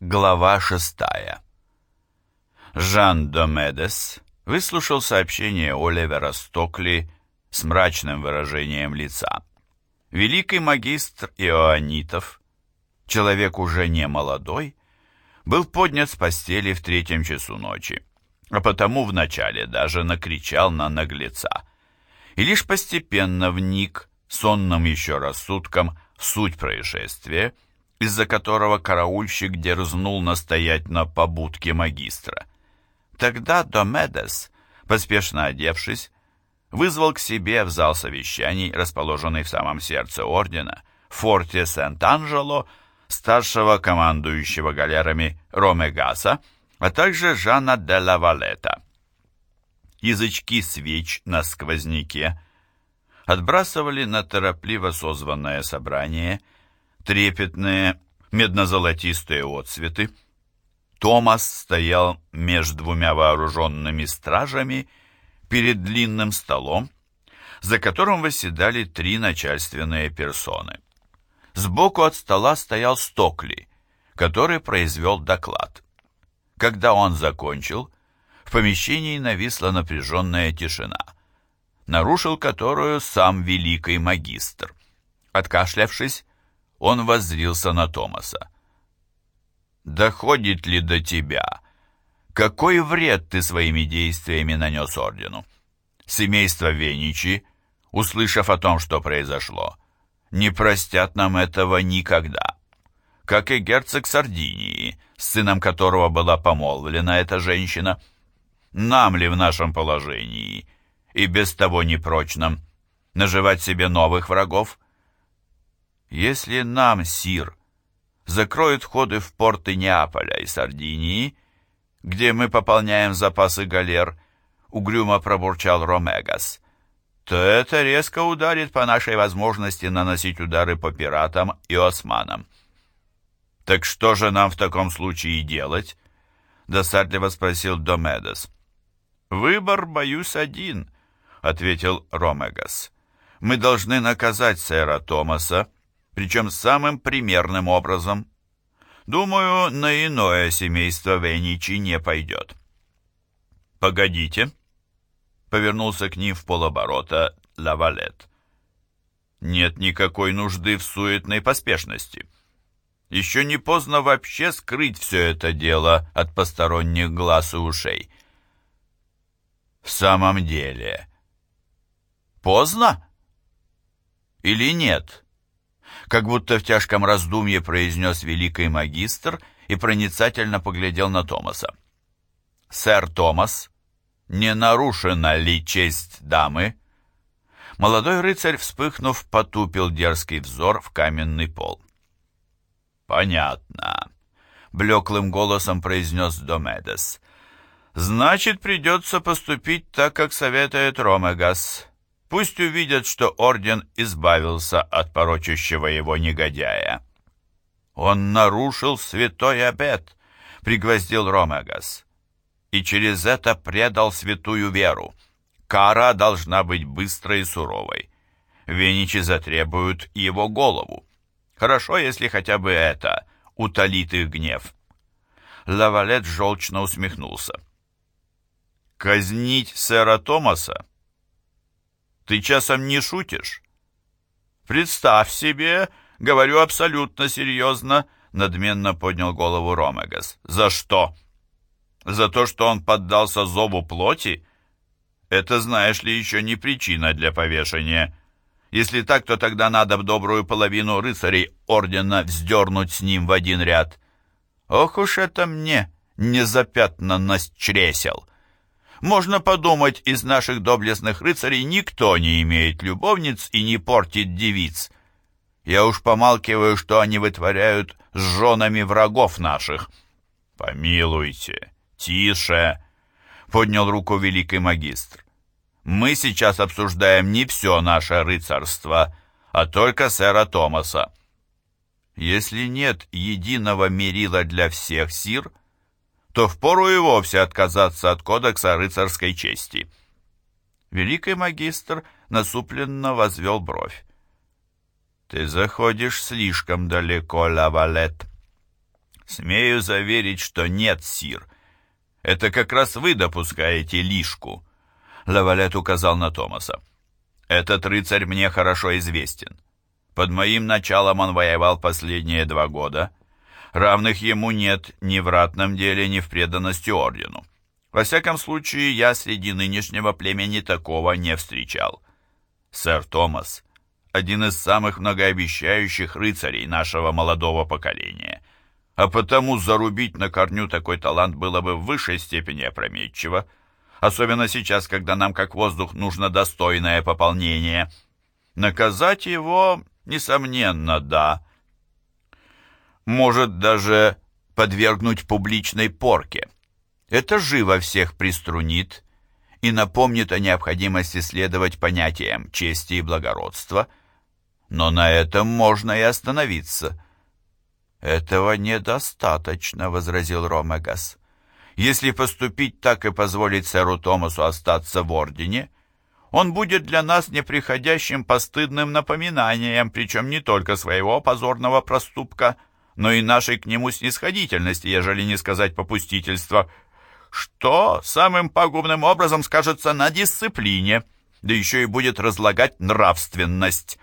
Глава шестая. Жан Домедес выслушал сообщение Оливера Стокли с мрачным выражением лица. Великий магистр Иоаннитов, человек уже не молодой, был поднят с постели в третьем часу ночи, а потому вначале даже накричал на наглеца, и лишь постепенно вник сонным еще рассудком суть происшествия, из-за которого караульщик дерзнул настоять на побудке магистра. Тогда Домедес, поспешно одевшись, вызвал к себе в зал совещаний, расположенный в самом сердце ордена, в форте Сент-Анджело, старшего командующего галерами Ромегаса, а также Жана де Лавалета. Язычки свеч на сквозняке отбрасывали на торопливо созванное собрание – трепетные медно-золотистые отцветы. Томас стоял между двумя вооруженными стражами перед длинным столом, за которым восседали три начальственные персоны. Сбоку от стола стоял Стокли, который произвел доклад. Когда он закончил, в помещении нависла напряженная тишина, нарушил которую сам великий магистр. Откашлявшись, он воззрился на Томаса. «Доходит ли до тебя? Какой вред ты своими действиями нанес ордену? Семейство Веничи, услышав о том, что произошло, не простят нам этого никогда. Как и герцог Сардинии, с сыном которого была помолвлена эта женщина. Нам ли в нашем положении, и без того непрочном, наживать себе новых врагов?» Если нам, Сир, закроют входы в порты Неаполя и Сардинии, где мы пополняем запасы галер, угрюмо пробурчал Ромегас, то это резко ударит по нашей возможности наносить удары по пиратам и османам. «Так что же нам в таком случае делать?» — досадливо спросил Домедес. «Выбор, боюсь, один», — ответил Ромегас. «Мы должны наказать сэра Томаса, причем самым примерным образом. Думаю, на иное семейство Веничи не пойдет. «Погодите», — повернулся к ним в полоборота Лавалет. «Нет никакой нужды в суетной поспешности. Еще не поздно вообще скрыть все это дело от посторонних глаз и ушей». «В самом деле...» «Поздно? Или нет?» Как будто в тяжком раздумье произнес великий магистр и проницательно поглядел на Томаса. «Сэр Томас, не нарушена ли честь дамы?» Молодой рыцарь, вспыхнув, потупил дерзкий взор в каменный пол. «Понятно», — блеклым голосом произнес Домедес. «Значит, придется поступить так, как советует Ромегас. Пусть увидят, что орден избавился от порочащего его негодяя. Он нарушил святой обет, пригвоздил Ромегас, и через это предал святую веру. Кара должна быть быстрой и суровой. Веничи затребуют его голову. Хорошо, если хотя бы это утолит их гнев. Лавалет желчно усмехнулся. «Казнить сэра Томаса? Ты часом не шутишь? Представь себе, говорю абсолютно серьезно, надменно поднял голову Ромегас. За что? За то, что он поддался зову плоти? Это, знаешь ли, еще не причина для повешения. Если так, то тогда надо в добрую половину рыцарей ордена вздернуть с ним в один ряд. Ох уж это мне незапятнанность чресел!» Можно подумать, из наших доблестных рыцарей никто не имеет любовниц и не портит девиц. Я уж помалкиваю, что они вытворяют с женами врагов наших. Помилуйте, тише, поднял руку великий магистр. Мы сейчас обсуждаем не все наше рыцарство, а только сэра Томаса. Если нет единого мерила для всех сир, — то впору и вовсе отказаться от кодекса рыцарской чести. Великий магистр насупленно возвел бровь. «Ты заходишь слишком далеко, Лавалет». «Смею заверить, что нет, сир. Это как раз вы допускаете лишку». Лавалет указал на Томаса. «Этот рыцарь мне хорошо известен. Под моим началом он воевал последние два года. Равных ему нет ни в ратном деле, ни в преданности ордену. Во всяком случае, я среди нынешнего племени такого не встречал. Сэр Томас — один из самых многообещающих рыцарей нашего молодого поколения, а потому зарубить на корню такой талант было бы в высшей степени опрометчиво, особенно сейчас, когда нам, как воздух, нужно достойное пополнение. Наказать его, несомненно, да. Может даже подвергнуть публичной порке. Это живо всех приструнит и напомнит о необходимости следовать понятиям чести и благородства, но на этом можно и остановиться. «Этого недостаточно», — возразил Ромегас. «Если поступить так и позволить сэру Томасу остаться в Ордене, он будет для нас неприходящим постыдным напоминанием, причем не только своего позорного проступка, но и нашей к нему снисходительности, ежели не сказать попустительства, что самым пагубным образом скажется на дисциплине, да еще и будет разлагать нравственность.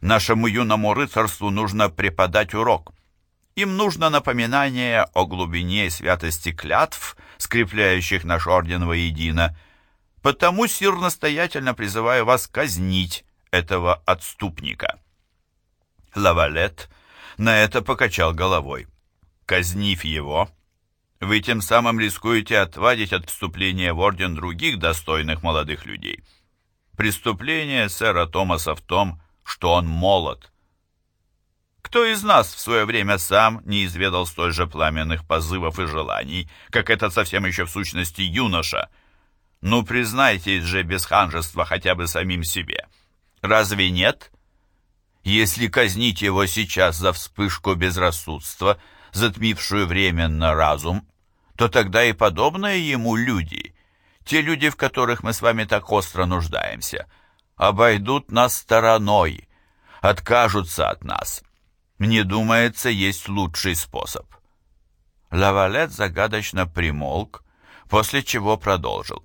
Нашему юному рыцарству нужно преподать урок. Им нужно напоминание о глубине и святости клятв, скрепляющих наш орден воедино. Потому, сир, настоятельно призываю вас казнить этого отступника». Лавалет на это покачал головой. «Казнив его, вы тем самым рискуете отвадить от вступления в орден других достойных молодых людей. Преступление сэра Томаса в том, что он молод. Кто из нас в свое время сам не изведал столь же пламенных позывов и желаний, как этот совсем еще в сущности юноша? Ну, признайтесь же без ханжества хотя бы самим себе. Разве нет? Если казнить его сейчас за вспышку безрассудства – затмившую временно разум, то тогда и подобные ему люди, те люди, в которых мы с вами так остро нуждаемся, обойдут нас стороной, откажутся от нас. Мне думается, есть лучший способ. Лавалет загадочно примолк, после чего продолжил.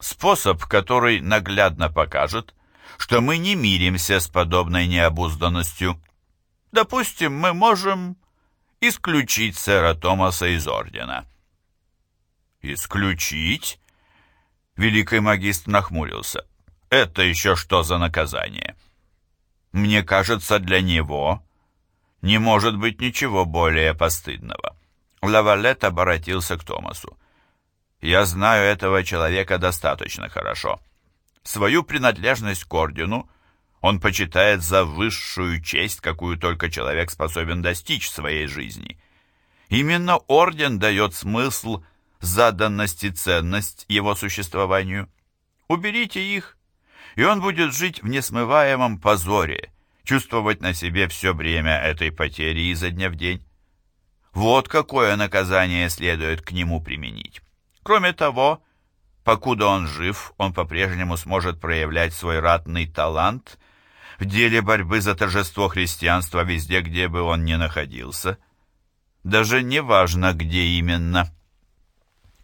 Способ, который наглядно покажет, что мы не миримся с подобной необузданностью. Допустим, мы можем исключить сэра Томаса из ордена. «Исключить?» Великий магистр нахмурился. «Это еще что за наказание?» «Мне кажется, для него не может быть ничего более постыдного». Лавалет обратился к Томасу. «Я знаю этого человека достаточно хорошо. Свою принадлежность к ордену он почитает за высшую честь, какую только человек способен достичь в своей жизни. Именно орден дает смысл, заданность и ценность его существованию. Уберите их, и он будет жить в несмываемом позоре, чувствовать на себе все бремя этой потери изо дня в день. Вот какое наказание следует к нему применить. Кроме того, покуда он жив, он по-прежнему сможет проявлять свой ратный талант в деле борьбы за торжество христианства везде, где бы он ни находился. Даже не важно, где именно.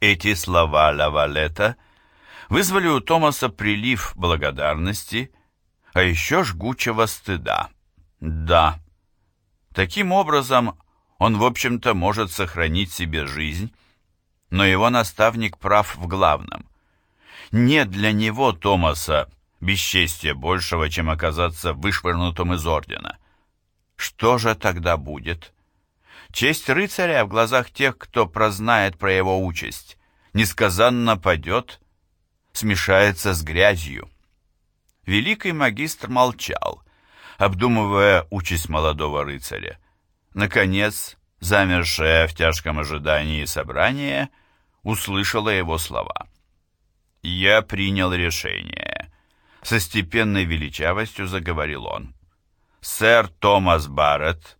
Эти слова Лавалета вызвали у Томаса прилив благодарности, а еще жгучего стыда. Да, таким образом он, в общем-то, может сохранить себе жизнь, но его наставник прав в главном. Нет для него, Томаса, бесчестия большего, чем оказаться вышвырнутым из ордена. Что же тогда будет? Честь рыцаря в глазах тех, кто прознает про его участь, несказанно падет, смешается с грязью. Великий магистр молчал, обдумывая участь молодого рыцаря. Наконец, замершее в тяжком ожидании собрание, услышало его слова. «Я принял решение со степенной величавостью заговорил он. «Сэр Томас Барретт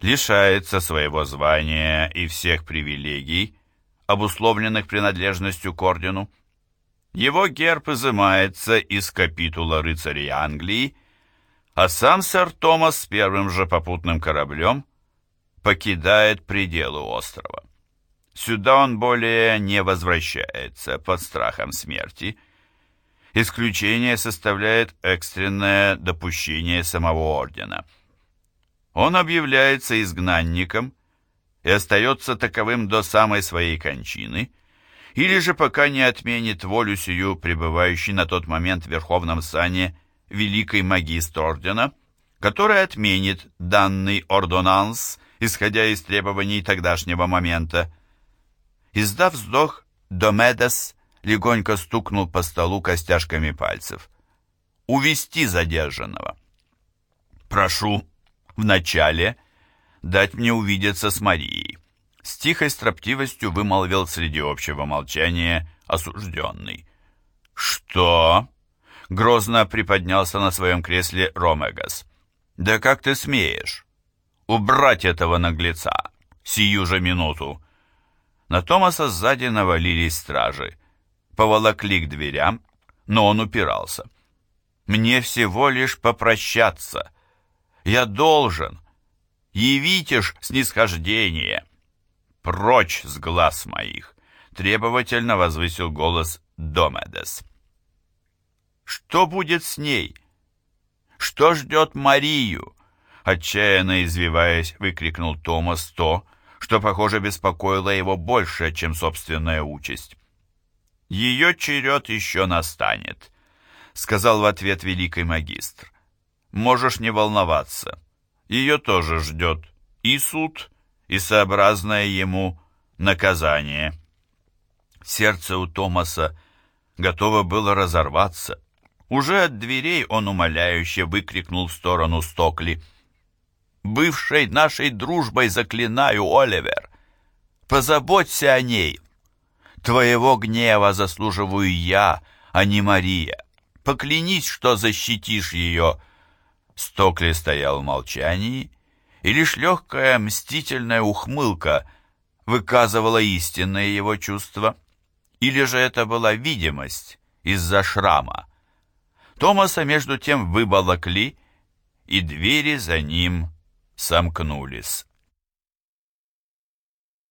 лишается своего звания и всех привилегий, обусловленных принадлежностью к ордену. Его герб изымается из капитула рыцарей Англии, а сам сэр Томас с первым же попутным кораблем покидает пределы острова. Сюда он более не возвращается под страхом смерти. Исключение составляет экстренное допущение самого ордена. Он объявляется изгнанником и остается таковым до самой своей кончины, или же пока не отменит волю сию пребывающий на тот момент в Верховном Сане великий магистр ордена, который отменит данный ордонанс, исходя из требований тогдашнего момента. Издав вздох, Домедес легонько стукнул по столу костяшками пальцев. «Увести задержанного». «Прошу, вначале дать мне увидеться с Марией». С тихой строптивостью вымолвил среди общего молчания осужденный. «Что?» — грозно приподнялся на своем кресле Ромегас. «Да как ты смеешь? Убрать этого наглеца! Сию же минуту!» На Томаса сзади навалились стражи. Поволокли к дверям, но он упирался. «Мне всего лишь попрощаться. Я должен. Явите ж снисхождение!» «Прочь с глаз моих!» — требовательно возвысил голос Домедес. «Что будет с ней? Что ждет Марию?» Отчаянно извиваясь, выкрикнул Томас то, что, похоже, беспокоило его больше, чем собственная участь. «Ее черед еще настанет», — сказал в ответ великий магистр. «Можешь не волноваться. Ее тоже ждет и суд, и сообразное ему наказание. Сердце у Томаса готово было разорваться. Уже от дверей он умоляюще выкрикнул в сторону Стокли. «Бывшей нашей дружбой заклинаю, Оливер! Позаботься о ней! Твоего гнева заслуживаю я, а не Мария. Поклянись, что защитишь ее!» Стокли стоял в молчании, и лишь легкая мстительная ухмылка выказывала истинное его чувство, или же это была видимость из-за шрама. Томаса между тем выболокли, и двери за ним сомкнулись.